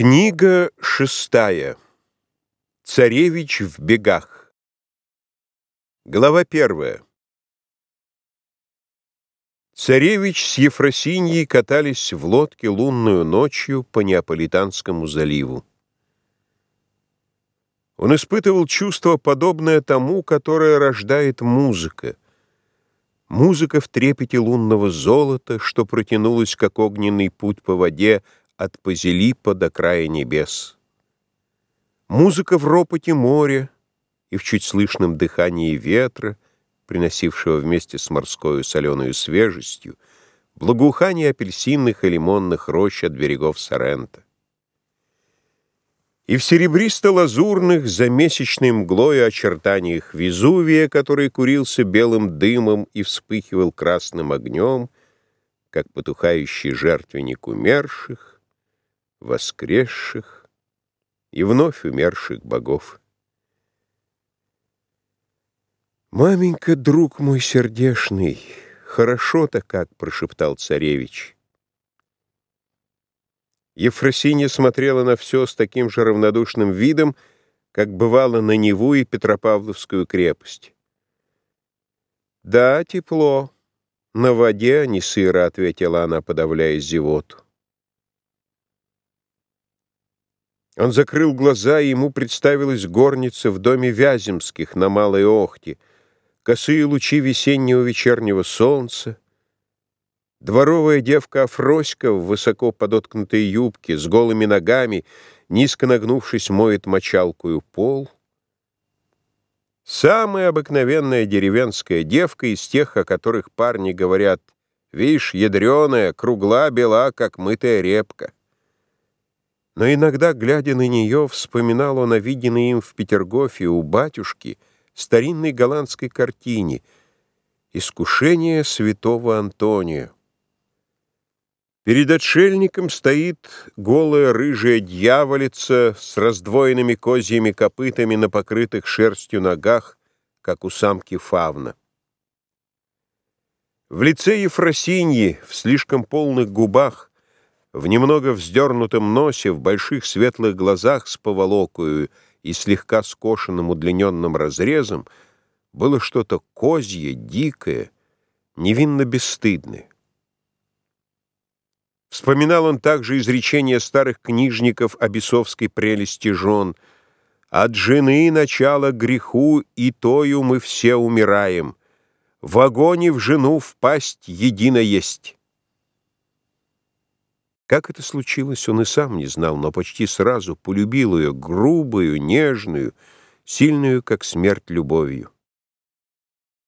Книга шестая. Царевич в бегах. Глава первая. Царевич с Ефросиньей катались в лодке лунную ночью по Неаполитанскому заливу. Он испытывал чувство, подобное тому, которое рождает музыка. Музыка в трепете лунного золота, что протянулась, как огненный путь по воде, от Пазилипа до края небес. Музыка в ропоте моря и в чуть слышном дыхании ветра, приносившего вместе с морской соленой свежестью, благоухание апельсинных и лимонных рощ от берегов Сорента. И в серебристо-лазурных, за месячной мглой очертаниях Везувия, который курился белым дымом и вспыхивал красным огнем, как потухающий жертвенник умерших, воскресших и вновь умерших богов. «Маменька, друг мой сердешный, хорошо-то как!» — прошептал царевич. Ефросинья смотрела на все с таким же равнодушным видом, как бывало на Неву и Петропавловскую крепость. «Да, тепло. На воде, не сыро», — ответила она, подавляя зевоту. Он закрыл глаза, и ему представилась горница в доме Вяземских на Малой Охте, косые лучи весеннего вечернего солнца, дворовая девка Афроська в высоко подоткнутой юбке, с голыми ногами, низко нагнувшись, моет мочалкую пол. Самая обыкновенная деревенская девка из тех, о которых парни говорят, «Вишь, ядреная, кругла, бела, как мытая репка». Но иногда, глядя на нее, вспоминал он о виденной им в Петергофе у батюшки старинной голландской картине «Искушение святого Антония». Перед отшельником стоит голая рыжая дьяволица с раздвоенными козьими копытами на покрытых шерстью ногах, как у самки фавна. В лице Ефросиньи, в слишком полных губах, в немного вздернутом носе, в больших светлых глазах с поволокою и слегка скошенным удлиненным разрезом было что-то козье, дикое, невинно бесстыдное. Вспоминал он также изречения старых книжников о бесовской прелести жен «От жены начало греху, и тою мы все умираем. В огоне в жену впасть едино есть». Как это случилось, он и сам не знал, но почти сразу полюбил ее грубую, нежную, сильную, как смерть, любовью.